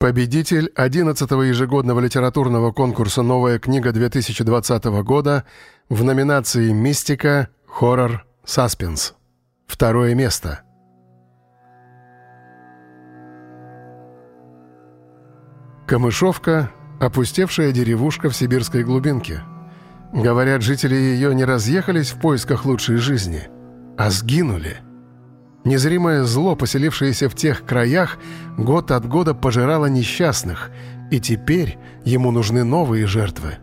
Победитель 11-го ежегодного литературного конкурса «Новая книга» 2020 года в номинации «Мистика», «Хоррор», «Саспенс». Второе место. Камышовка — опустевшая деревушка в сибирской глубинке. Говорят, жители ее не разъехались в поисках лучшей жизни, а сгинули — Незримое зло, поселившееся в тех краях, год от года пожирало несчастных, и теперь ему нужны новые жертвы.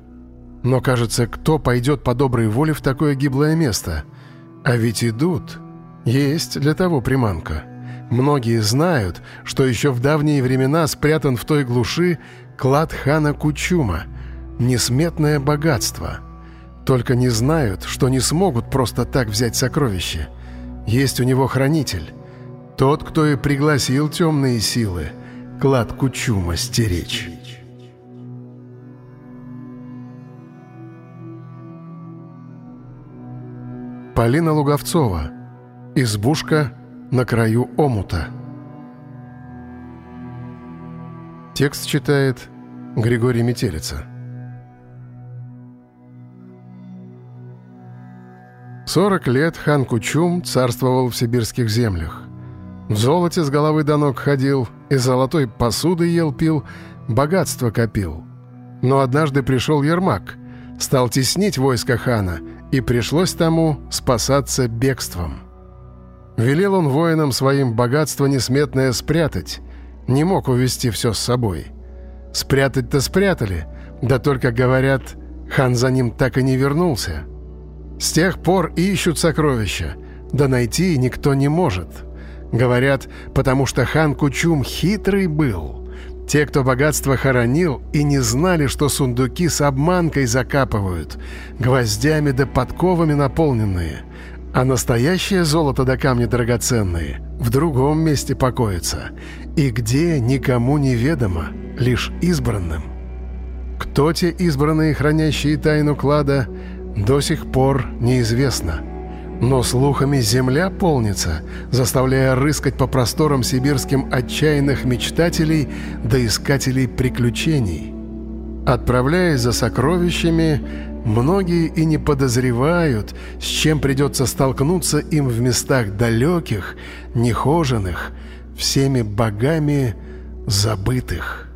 Но, кажется, кто пойдет по доброй воле в такое гиблое место? А ведь идут. Есть для того приманка. Многие знают, что еще в давние времена спрятан в той глуши клад хана Кучума, несметное богатство. Только не знают, что не смогут просто так взять сокровище – есть у него хранитель. Тот, кто и пригласил темные силы клад Кучума стеречь. Полина Луговцова. Избушка на краю омута. Текст читает Григорий Метелица. Сорок лет хан Кучум царствовал в сибирских землях. В золоте с головы до ног ходил, из золотой посуды ел пил, богатство копил. Но однажды пришел Ермак, стал теснить войско хана, и пришлось тому спасаться бегством. Велел он воинам своим богатство несметное спрятать, не мог увести все с собой. Спрятать-то спрятали, да только, говорят, хан за ним так и не вернулся. С тех пор ищут сокровища, да найти никто не может. Говорят, потому что хан Кучум хитрый был. Те, кто богатство хоронил, и не знали, что сундуки с обманкой закапывают, гвоздями да подковами наполненные. А настоящее золото да камни драгоценные в другом месте покоятся. И где никому неведомо, лишь избранным. Кто те избранные, хранящие тайну клада – до сих пор неизвестно. Но слухами земля полнится, заставляя рыскать по просторам сибирским отчаянных мечтателей да искателей приключений. Отправляясь за сокровищами, многие и не подозревают, с чем придется столкнуться им в местах далеких, нехоженных, всеми богами забытых.